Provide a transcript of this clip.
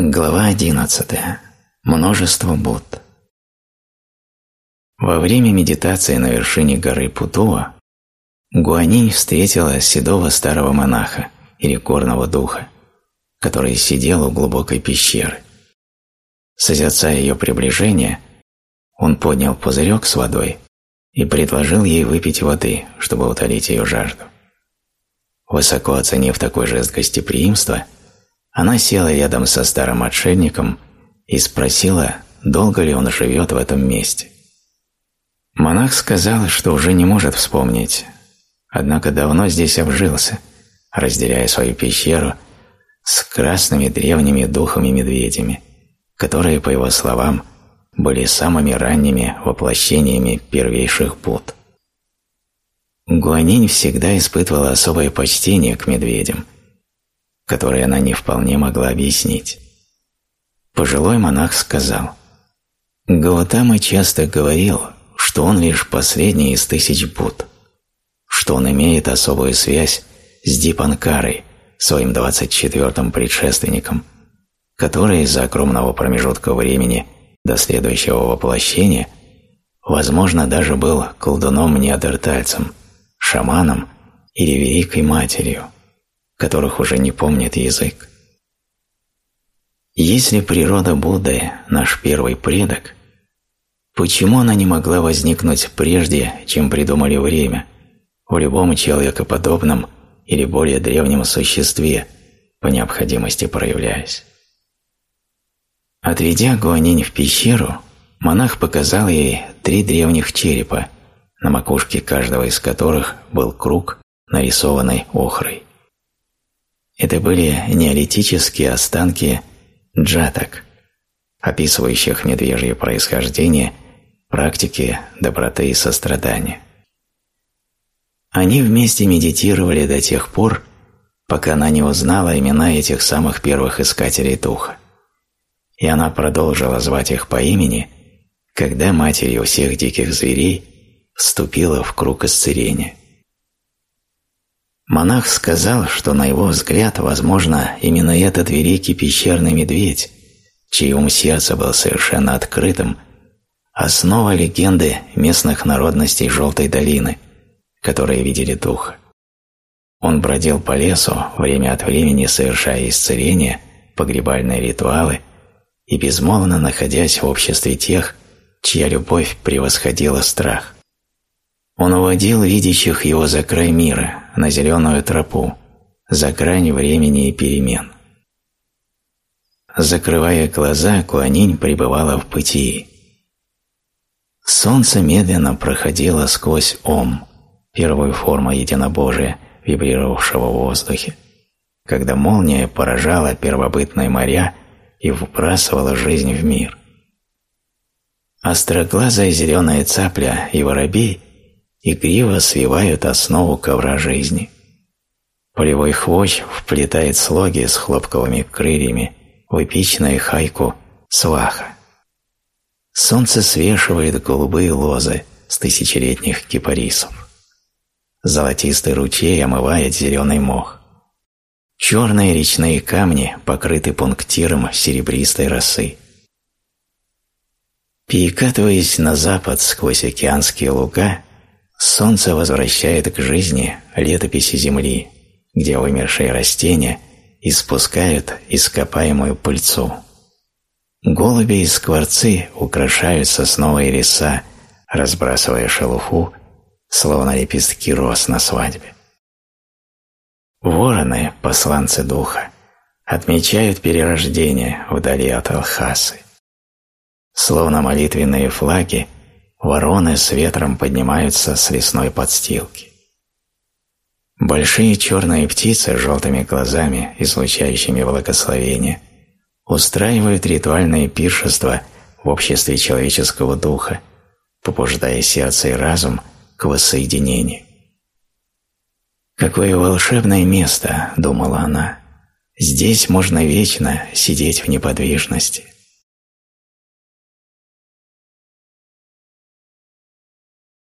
Глава 11. Множество Будд. Во время медитации на вершине горы Путуа Гуанинь встретила седого старого монаха или горного духа, который сидел у глубокой пещеры. Созерцая ее приближение, он поднял пузырек с водой и предложил ей выпить воды, чтобы утолить ее жажду. Высоко оценив такой жест гостеприимства, она села рядом со старым отшельником и спросила, долго ли он живет в этом месте. Монах сказал, что уже не может вспомнить, однако давно здесь обжился, разделяя свою пещеру с красными древними духами-медведями, которые, по его словам, были самыми ранними воплощениями первейших Будд. Гуанинь всегда испытывала особое почтение к медведям – которые она не вполне могла объяснить. Пожилой монах сказал, Гаутама часто говорил, что он лишь последний из тысяч Будд, что он имеет особую связь с Дипанкарой, своим двадцать четвертым предшественником, который из-за огромного промежутка времени до следующего воплощения, возможно, даже был колдуном-неандертальцем, шаманом или великой матерью которых уже не помнит язык. Если природа Будды – наш первый предок, почему она не могла возникнуть прежде, чем придумали время, в любом человекоподобном или более древнем существе, по необходимости проявляясь? Отведя Гуанинь в пещеру, монах показал ей три древних черепа, на макушке каждого из которых был круг, нарисованный охрой. Это были неолитические останки джатак, описывающих медвежье происхождение, практики доброты и сострадания. Они вместе медитировали до тех пор, пока она не узнала имена этих самых первых искателей духа. И она продолжила звать их по имени, когда матерью всех диких зверей вступила в круг исцеления. Монах сказал, что на его взгляд, возможно, именно этот великий пещерный медведь, чей ум сердца был совершенно открытым, основа легенды местных народностей Желтой долины, которые видели духа. Он бродил по лесу, время от времени совершая исцеления, погребальные ритуалы и безмолвно находясь в обществе тех, чья любовь превосходила страх. Он уводил видящих его за край мира, на зеленую тропу, за грань времени и перемен. Закрывая глаза, Куанинь пребывала в пути. Солнце медленно проходило сквозь Ом, первую форму единобожия, вибрировавшего в воздухе, когда молния поражала первобытные моря и выбрасывала жизнь в мир. Остроглазая зеленая цапля и воробей игриво свивают основу ковра жизни. Полевой хвощ вплетает слоги с хлопковыми крыльями в эпичную хайку сваха. Солнце свешивает голубые лозы с тысячелетних кипарисов. Золотистый ручей омывает зеленый мох. Черные речные камни покрыты пунктиром серебристой росы. Перекатываясь на запад сквозь океанские луга, Солнце возвращает к жизни летописи Земли, где вымершие растения испускают ископаемую пыльцу. Голуби и скворцы украшают сосновые леса, разбрасывая шелуху, словно лепестки роз на свадьбе. Вороны, посланцы духа, отмечают перерождение вдали от Алхасы. Словно молитвенные флаги – Вороны с ветром поднимаются с лесной подстилки. Большие черные птицы с желтыми глазами, излучающими благословение, устраивают ритуальные пиршества в обществе человеческого духа, побуждая сердце и разум к воссоединению. «Какое волшебное место!» – думала она. «Здесь можно вечно сидеть в неподвижности».